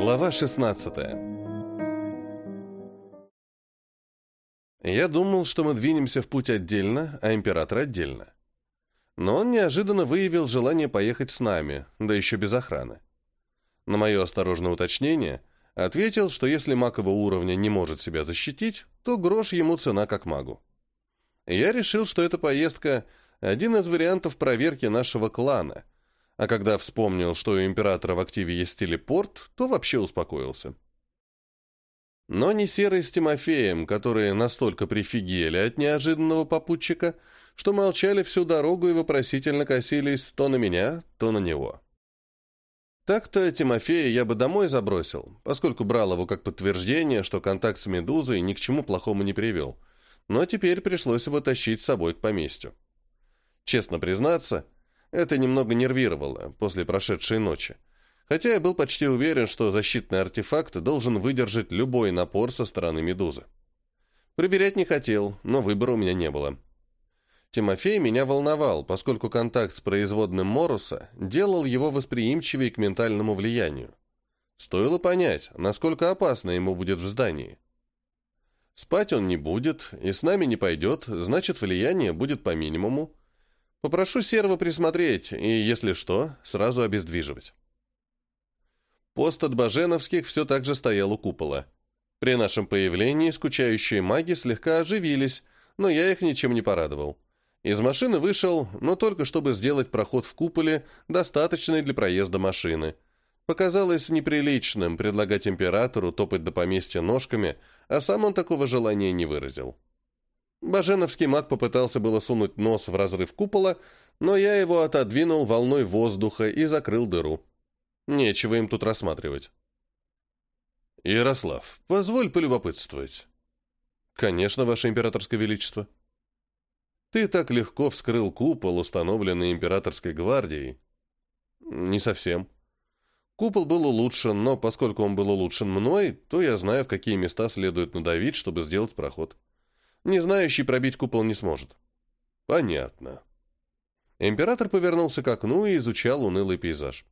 Глава 16 Я думал, что мы двинемся в путь отдельно, а император отдельно. Но он неожиданно выявил желание поехать с нами, да еще без охраны. На мое осторожное уточнение ответил, что если макового уровня не может себя защитить, то грош ему цена как магу. Я решил, что эта поездка – один из вариантов проверки нашего клана – а когда вспомнил, что у императора в активе есть телепорт, то вообще успокоился. Но не Серый с Тимофеем, которые настолько прифигели от неожиданного попутчика, что молчали всю дорогу и вопросительно косились то на меня, то на него. Так-то Тимофея я бы домой забросил, поскольку брал его как подтверждение, что контакт с Медузой ни к чему плохому не привел. Но теперь пришлось его тащить с собой к поместью. Честно признаться, это немного нервировало после прошедшей ночи. Хотя я был почти уверен, что защитный артефакт должен выдержать любой напор со стороны медузы. Проверять не хотел, но выбора у меня не было. Тимофей меня волновал, поскольку контакт с производным Моруса делал его восприимчивее к ментальному влиянию. Стоило понять, насколько опасно ему будет в здании. Спать он не будет, и с нами не пойдет, значит, влияние будет по минимуму, Попрошу серва присмотреть, и, если что, сразу обездвиживать. Пост от Баженовских все так же стоял у купола. При нашем появлении скучающие маги слегка оживились, но я их ничем не порадовал. Из машины вышел, но только чтобы сделать проход в куполе, достаточный для проезда машины. Показалось неприличным предлагать императору топать до поместья ножками, а сам он такого желания не выразил. Баженовский маг попытался было сунуть нос в разрыв купола, но я его отодвинул волной воздуха и закрыл дыру. Нечего им тут рассматривать. «Ярослав, позволь полюбопытствовать». «Конечно, Ваше Императорское Величество». «Ты так легко вскрыл купол, установленный Императорской гвардией». «Не совсем». Купол был улучшен, но поскольку он был улучшен мной, то я знаю, в какие места следует надавить, чтобы сделать проход. Не знающий пробить купол не сможет. Понятно. Император повернулся к окну и изучал унылый пейзаж.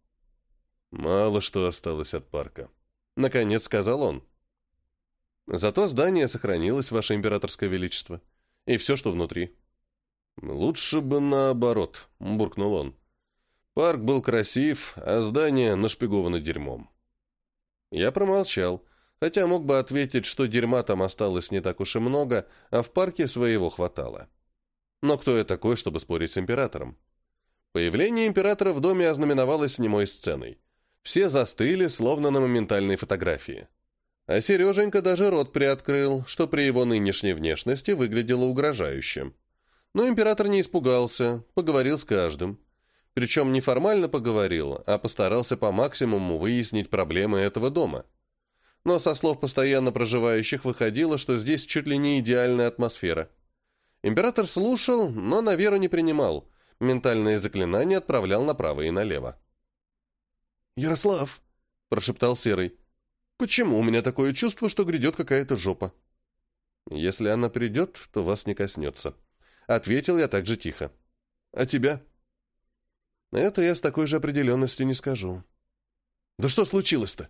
Мало что осталось от парка. Наконец сказал он. Зато здание сохранилось, Ваше Императорское Величество. И все, что внутри. Лучше бы наоборот, буркнул он. Парк был красив, а здание нашпиговано дерьмом. Я промолчал, хотя мог бы ответить, что дерьма там осталось не так уж и много, а в парке своего хватало. Но кто я такой, чтобы спорить с императором? Появление императора в доме ознаменовалось немой сценой. Все застыли, словно на моментальной фотографии. А Сереженька даже рот приоткрыл, что при его нынешней внешности выглядело угрожающим. Но император не испугался, поговорил с каждым. Причем не формально поговорил, а постарался по максимуму выяснить проблемы этого дома – но со слов постоянно проживающих выходило, что здесь чуть ли не идеальная атмосфера. Император слушал, но на веру не принимал. Ментальные заклинания отправлял направо и налево. «Ярослав!» – прошептал Серый. «Почему у меня такое чувство, что грядет какая-то жопа?» «Если она придет, то вас не коснется», — ответил я также тихо. «А тебя?» «Это я с такой же определенностью не скажу». «Да что случилось-то?»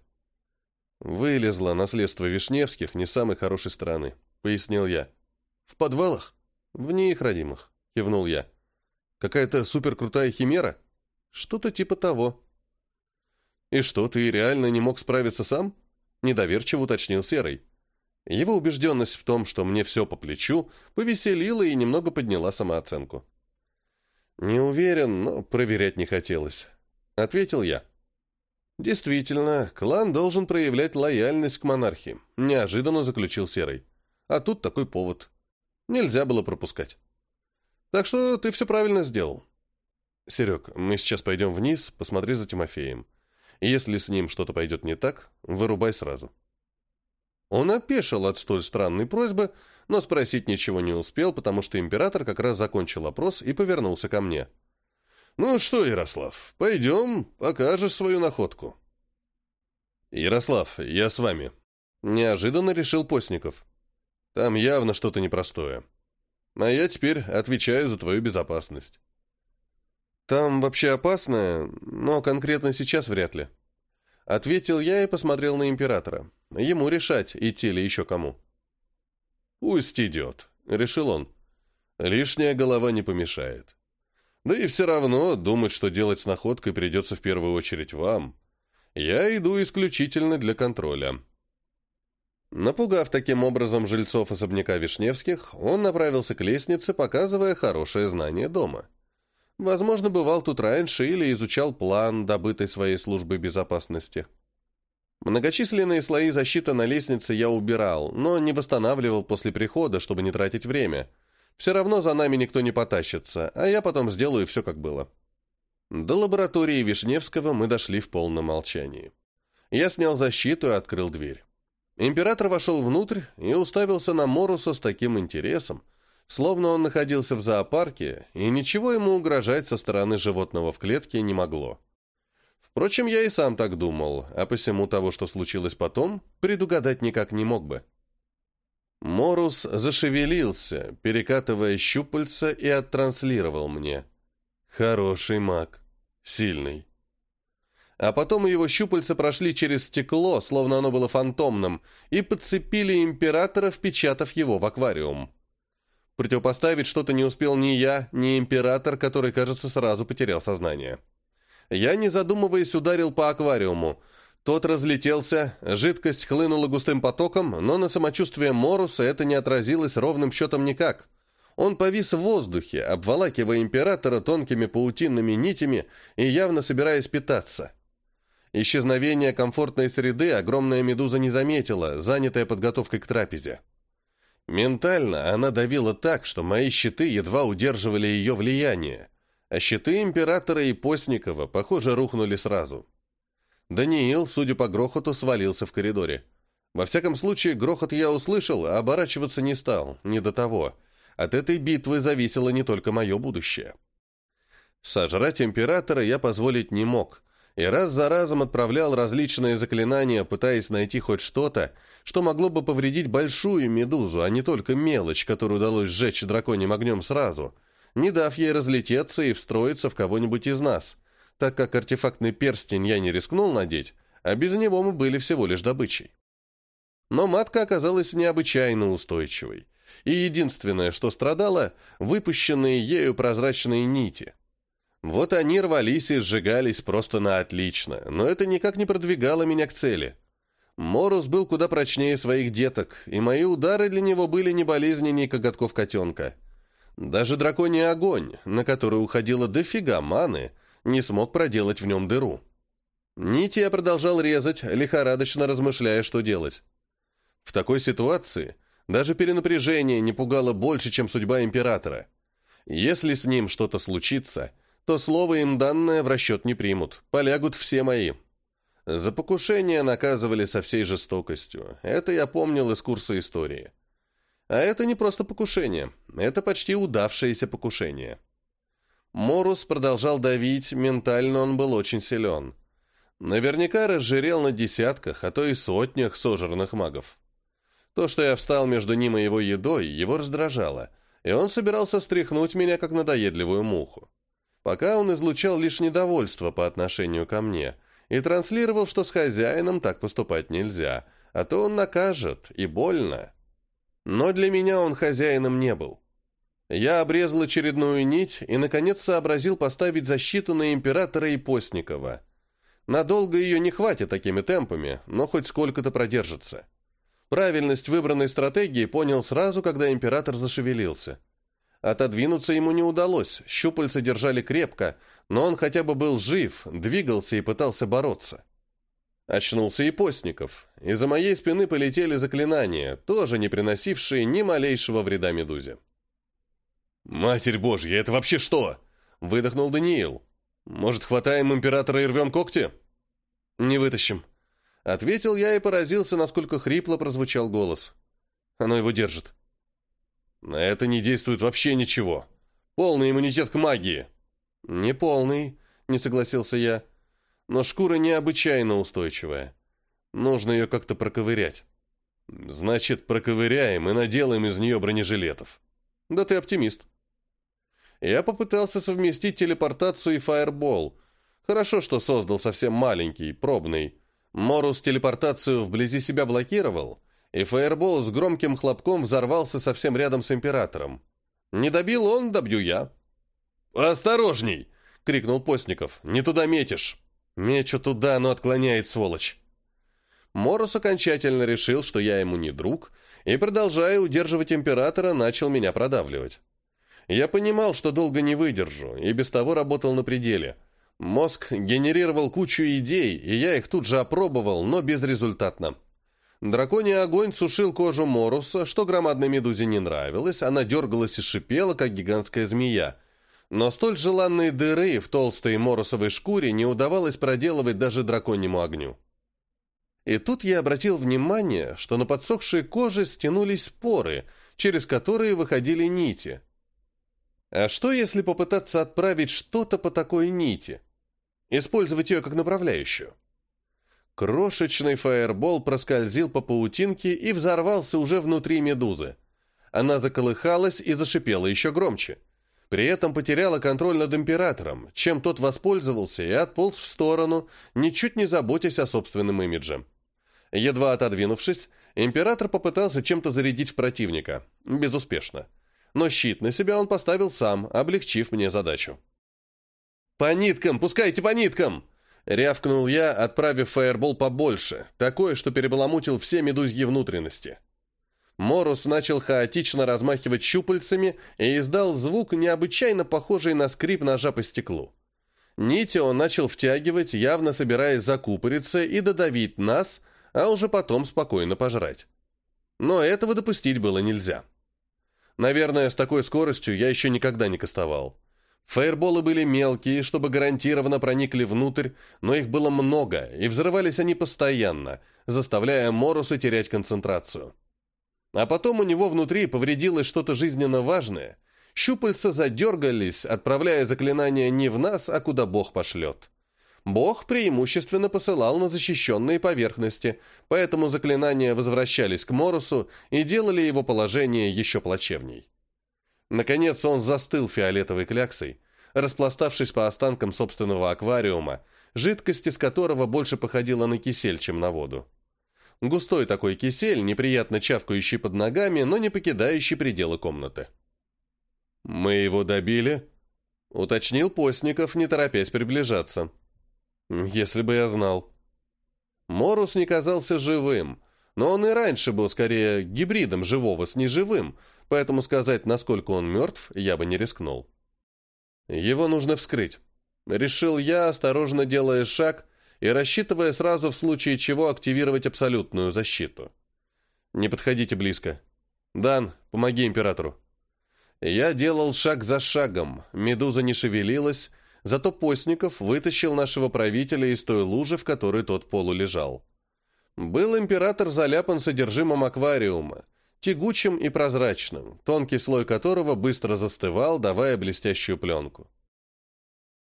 Вылезло наследство Вишневских не самой хорошей стороны, пояснил я. В подвалах? В них родимых, кивнул я. Какая-то суперкрутая химера? Что-то типа того. И что, ты реально не мог справиться сам? Недоверчиво уточнил Серый. Его убежденность в том, что мне все по плечу, повеселила и немного подняла самооценку. «Не уверен, но проверять не хотелось», — ответил я. Действительно, клан должен проявлять лояльность к монархии, неожиданно заключил Серый. А тут такой повод. Нельзя было пропускать. Так что ты все правильно сделал. Серег, мы сейчас пойдем вниз, посмотри за Тимофеем. Если с ним что-то пойдет не так, вырубай сразу. Он опешил от столь странной просьбы, но спросить ничего не успел, потому что император как раз закончил опрос и повернулся ко мне. — «Ну что, Ярослав, пойдем, покажешь свою находку». «Ярослав, я с вами», — неожиданно решил Постников. «Там явно что-то непростое. А я теперь отвечаю за твою безопасность». «Там вообще опасно, но конкретно сейчас вряд ли». Ответил я и посмотрел на императора. Ему решать, идти ли еще кому. «Пусть идет», — решил он. «Лишняя голова не помешает». Да и все равно думать, что делать с находкой, придется в первую очередь вам. Я иду исключительно для контроля». Напугав таким образом жильцов особняка Вишневских, он направился к лестнице, показывая хорошее знание дома. Возможно, бывал тут раньше или изучал план, добытый своей службы безопасности. Многочисленные слои защиты на лестнице я убирал, но не восстанавливал после прихода, чтобы не тратить время – все равно за нами никто не потащится, а я потом сделаю все, как было. До лаборатории Вишневского мы дошли в полном молчании. Я снял защиту и открыл дверь. Император вошел внутрь и уставился на Моруса с таким интересом, словно он находился в зоопарке, и ничего ему угрожать со стороны животного в клетке не могло. Впрочем, я и сам так думал, а посему того, что случилось потом, предугадать никак не мог бы. Морус зашевелился, перекатывая щупальца, и оттранслировал мне. Хороший маг. Сильный. А потом его щупальца прошли через стекло, словно оно было фантомным, и подцепили императора, впечатав его в аквариум. Противопоставить что-то не успел ни я, ни император, который, кажется, сразу потерял сознание. Я, не задумываясь, ударил по аквариуму, тот разлетелся, жидкость хлынула густым потоком, но на самочувствие Моруса это не отразилось ровным счетом никак. Он повис в воздухе, обволакивая императора тонкими паутинными нитями и явно собираясь питаться. Исчезновение комфортной среды огромная медуза не заметила, занятая подготовкой к трапезе. Ментально она давила так, что мои щиты едва удерживали ее влияние, а щиты императора и Постникова, похоже, рухнули сразу. Даниил, судя по грохоту, свалился в коридоре. Во всяком случае, грохот я услышал, а оборачиваться не стал, не до того. От этой битвы зависело не только мое будущее. Сожрать императора я позволить не мог, и раз за разом отправлял различные заклинания, пытаясь найти хоть что-то, что могло бы повредить большую медузу, а не только мелочь, которую удалось сжечь драконьим огнем сразу, не дав ей разлететься и встроиться в кого-нибудь из нас – так как артефактный перстень я не рискнул надеть, а без него мы были всего лишь добычей. Но матка оказалась необычайно устойчивой, и единственное, что страдало, выпущенные ею прозрачные нити. Вот они рвались и сжигались просто на отлично, но это никак не продвигало меня к цели. Морус был куда прочнее своих деток, и мои удары для него были не болезненнее коготков котенка. Даже драконий огонь, на который уходило дофига маны, не смог проделать в нем дыру. Нити я продолжал резать, лихорадочно размышляя, что делать. В такой ситуации даже перенапряжение не пугало больше, чем судьба императора. Если с ним что-то случится, то слово им данное в расчет не примут, полягут все мои. За покушение наказывали со всей жестокостью. Это я помнил из курса истории. А это не просто покушение, это почти удавшееся покушение. Морус продолжал давить, ментально он был очень силен. Наверняка разжирел на десятках, а то и сотнях сожранных магов. То, что я встал между ним и его едой, его раздражало, и он собирался стряхнуть меня, как надоедливую муху. Пока он излучал лишь недовольство по отношению ко мне и транслировал, что с хозяином так поступать нельзя, а то он накажет, и больно. Но для меня он хозяином не был. Я обрезал очередную нить и, наконец, сообразил поставить защиту на императора и Постникова. Надолго ее не хватит такими темпами, но хоть сколько-то продержится. Правильность выбранной стратегии понял сразу, когда император зашевелился. Отодвинуться ему не удалось, щупальца держали крепко, но он хотя бы был жив, двигался и пытался бороться. Очнулся и Постников. Из-за моей спины полетели заклинания, тоже не приносившие ни малейшего вреда медузе. «Матерь Божья, это вообще что?» — выдохнул Даниил. «Может, хватаем императора и рвем когти?» «Не вытащим», — ответил я и поразился, насколько хрипло прозвучал голос. «Оно его держит». «На это не действует вообще ничего. Полный иммунитет к магии». «Не полный», — не согласился я. «Но шкура необычайно устойчивая. Нужно ее как-то проковырять». «Значит, проковыряем и наделаем из нее бронежилетов». Да ты оптимист. Я попытался совместить телепортацию и фаербол. Хорошо, что создал совсем маленький, пробный. Морус телепортацию вблизи себя блокировал, и фаербол с громким хлопком взорвался совсем рядом с императором. Не добил он, добью я. «Осторожней!» — крикнул Постников. «Не туда метишь!» «Мечу туда, но отклоняет, сволочь!» Морус окончательно решил, что я ему не друг, и, продолжая удерживать императора, начал меня продавливать. Я понимал, что долго не выдержу, и без того работал на пределе. Мозг генерировал кучу идей, и я их тут же опробовал, но безрезультатно. Драконий огонь сушил кожу Моруса, что громадной медузе не нравилось, она дергалась и шипела, как гигантская змея. Но столь желанные дыры в толстой морусовой шкуре не удавалось проделывать даже драконьему огню. И тут я обратил внимание, что на подсохшей коже стянулись поры, через которые выходили нити. А что, если попытаться отправить что-то по такой нити? Использовать ее как направляющую? Крошечный фаербол проскользил по паутинке и взорвался уже внутри медузы. Она заколыхалась и зашипела еще громче. При этом потеряла контроль над императором, чем тот воспользовался и отполз в сторону, ничуть не заботясь о собственном имидже. Едва отодвинувшись, император попытался чем-то зарядить противника. Безуспешно. Но щит на себя он поставил сам, облегчив мне задачу. «По ниткам! Пускайте по ниткам!» Рявкнул я, отправив фаербол побольше, такое, что перебаламутил все медузьи внутренности. Морус начал хаотично размахивать щупальцами и издал звук, необычайно похожий на скрип ножа по стеклу. Нити он начал втягивать, явно собираясь закупориться и додавить нас, а уже потом спокойно пожрать. Но этого допустить было нельзя. Наверное, с такой скоростью я еще никогда не кастовал. Фаерболы были мелкие, чтобы гарантированно проникли внутрь, но их было много, и взрывались они постоянно, заставляя Моруса терять концентрацию. А потом у него внутри повредилось что-то жизненно важное. Щупальца задергались, отправляя заклинание не в нас, а куда Бог пошлет. Бог преимущественно посылал на защищенные поверхности, поэтому заклинания возвращались к Моросу и делали его положение еще плачевней. Наконец он застыл фиолетовой кляксой, распластавшись по останкам собственного аквариума, жидкость из которого больше походила на кисель, чем на воду. Густой такой кисель, неприятно чавкающий под ногами, но не покидающий пределы комнаты. «Мы его добили?» — уточнил Постников, не торопясь приближаться. Если бы я знал. Морус не казался живым, но он и раньше был скорее гибридом живого с неживым, поэтому сказать, насколько он мертв, я бы не рискнул. Его нужно вскрыть. Решил я, осторожно делая шаг и рассчитывая сразу в случае чего активировать абсолютную защиту. Не подходите близко. Дан, помоги императору. Я делал шаг за шагом, медуза не шевелилась, Зато Постников вытащил нашего правителя из той лужи, в которой тот полулежал. Был император заляпан содержимым аквариума, тягучим и прозрачным, тонкий слой которого быстро застывал, давая блестящую пленку.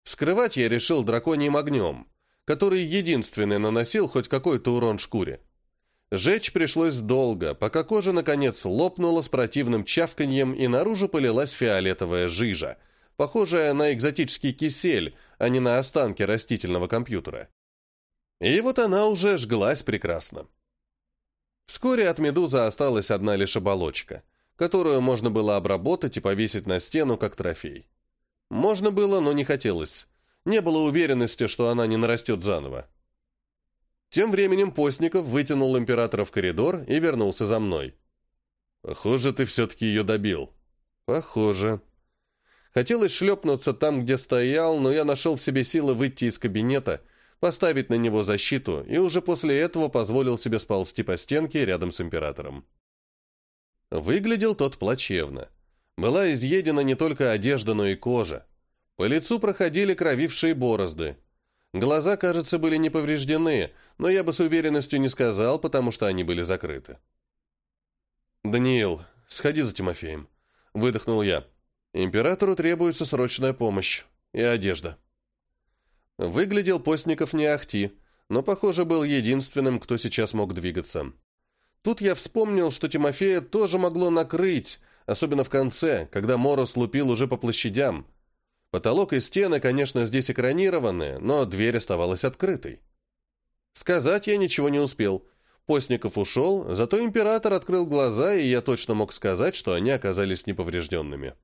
Вскрывать я решил драконьим огнем, который единственный наносил хоть какой-то урон шкуре. Жечь пришлось долго, пока кожа наконец лопнула с противным чавканьем и наружу полилась фиолетовая жижа – похожая на экзотический кисель, а не на останки растительного компьютера. И вот она уже жглась прекрасно. Вскоре от медузы осталась одна лишь оболочка, которую можно было обработать и повесить на стену как трофей. Можно было, но не хотелось. Не было уверенности, что она не нарастет заново. Тем временем Постников вытянул императора в коридор и вернулся за мной. «Похоже, ты все-таки ее добил». «Похоже», Хотелось шлепнуться там, где стоял, но я нашел в себе силы выйти из кабинета, поставить на него защиту и уже после этого позволил себе сползти по стенке рядом с императором. Выглядел тот плачевно. Была изъедена не только одежда, но и кожа. По лицу проходили кровившие борозды. Глаза, кажется, были не повреждены, но я бы с уверенностью не сказал, потому что они были закрыты. «Даниил, сходи за Тимофеем», — выдохнул я. Императору требуется срочная помощь и одежда. Выглядел Постников не ахти, но, похоже, был единственным, кто сейчас мог двигаться. Тут я вспомнил, что Тимофея тоже могло накрыть, особенно в конце, когда мороз лупил уже по площадям. Потолок и стены, конечно, здесь экранированы, но дверь оставалась открытой. Сказать я ничего не успел. Постников ушел, зато император открыл глаза, и я точно мог сказать, что они оказались неповрежденными.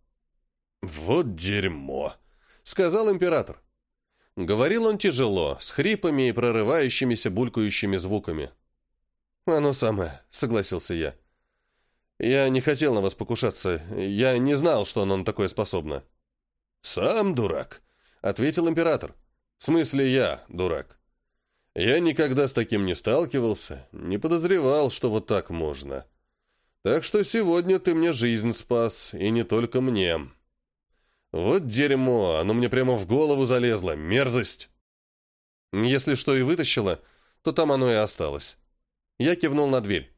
«Вот дерьмо!» — сказал император. Говорил он тяжело, с хрипами и прорывающимися булькающими звуками. «Оно самое», — согласился я. «Я не хотел на вас покушаться. Я не знал, что оно на такое способно». «Сам дурак», — ответил император. «В смысле, я дурак. Я никогда с таким не сталкивался, не подозревал, что вот так можно. Так что сегодня ты мне жизнь спас, и не только мне». Вот дерьмо, оно мне прямо в голову залезло, мерзость. Если что и вытащила, то там оно и осталось. Я кивнул на дверь.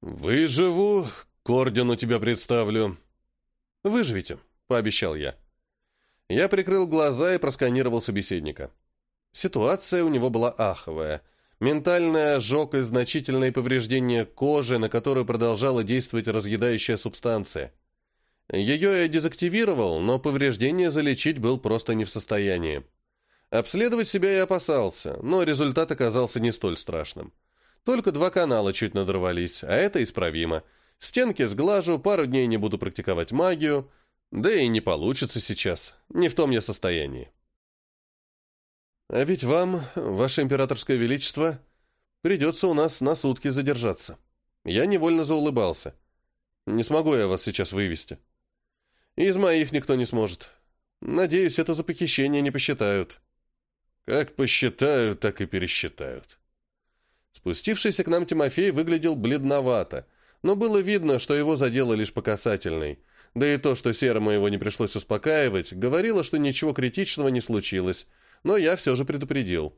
«Выживу, к ордену тебя представлю». «Выживите», — пообещал я. Я прикрыл глаза и просканировал собеседника. Ситуация у него была аховая. Ментальный ожог и значительные повреждения кожи, на которую продолжала действовать разъедающая субстанция — ее я дезактивировал, но повреждение залечить был просто не в состоянии. Обследовать себя я опасался, но результат оказался не столь страшным. Только два канала чуть надорвались, а это исправимо. Стенки сглажу, пару дней не буду практиковать магию, да и не получится сейчас, не в том я состоянии. А ведь вам, ваше императорское величество, придется у нас на сутки задержаться. Я невольно заулыбался. Не смогу я вас сейчас вывести. Из моих никто не сможет. Надеюсь, это за похищение не посчитают. Как посчитают, так и пересчитают. Спустившийся к нам Тимофей выглядел бледновато, но было видно, что его задело лишь по касательной. Да и то, что Серому его не пришлось успокаивать, говорило, что ничего критичного не случилось, но я все же предупредил.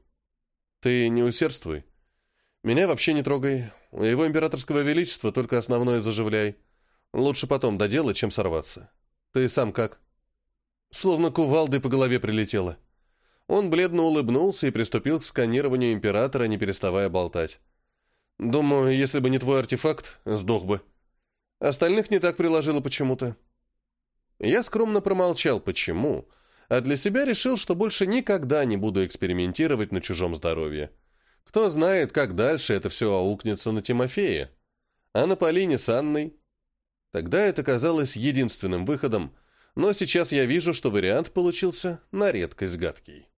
«Ты не усердствуй. Меня вообще не трогай. У его императорского величества только основное заживляй. Лучше потом доделать, чем сорваться». Ты сам как?» Словно кувалдой по голове прилетело. Он бледно улыбнулся и приступил к сканированию императора, не переставая болтать. «Думаю, если бы не твой артефакт, сдох бы. Остальных не так приложило почему-то». Я скромно промолчал, почему, а для себя решил, что больше никогда не буду экспериментировать на чужом здоровье. Кто знает, как дальше это все аукнется на Тимофея. А на Полине с Анной Тогда это казалось единственным выходом, но сейчас я вижу, что вариант получился на редкость гадкий.